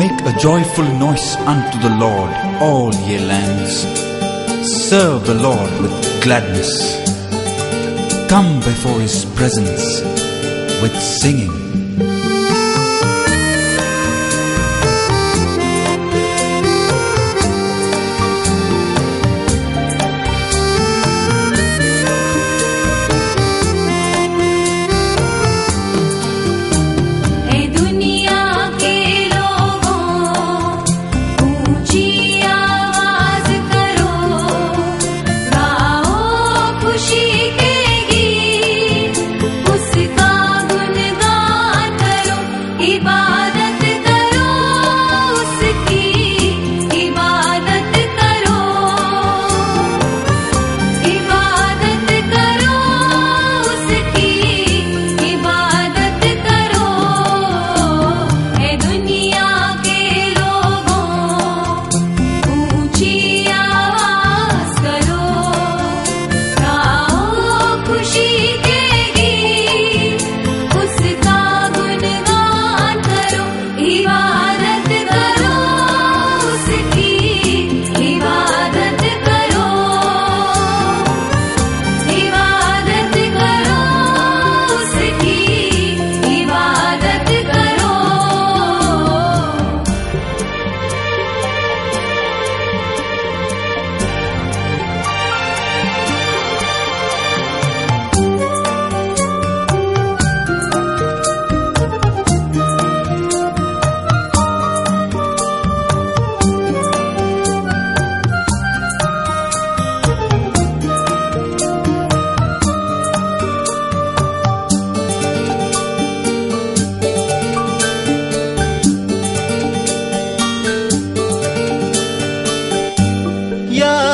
Make a joyful noise unto the Lord, all ye lands. Serve the Lord with gladness. Come before his presence with singing.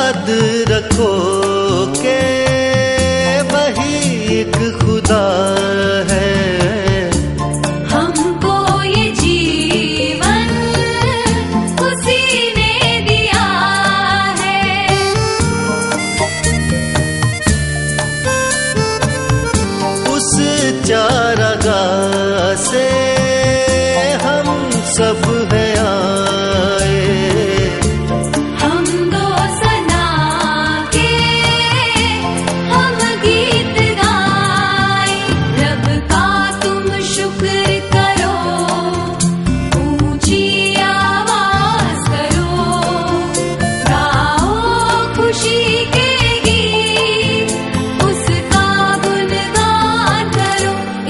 याद रखो।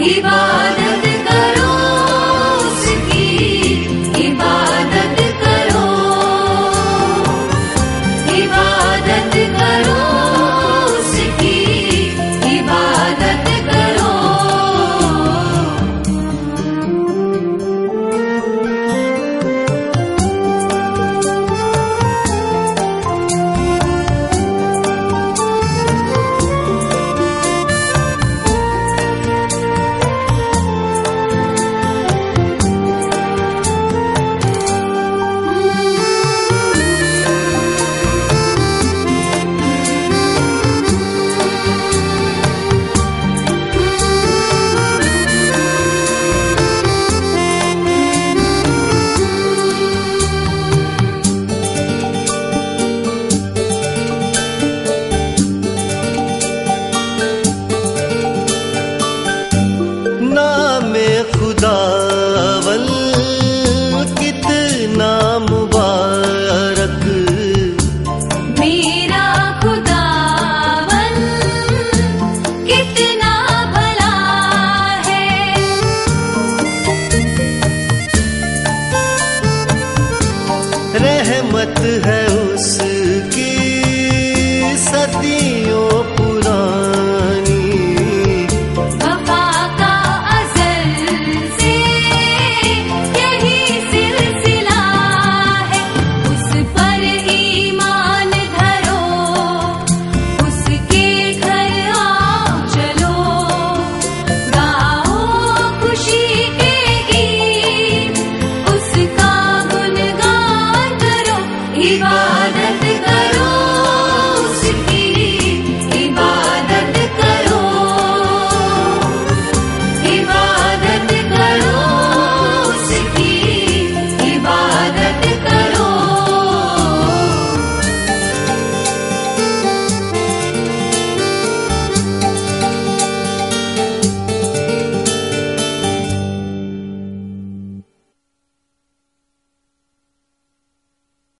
इबादत करो इबादत करो। इबादत करो रहमत है उसकी। Viva!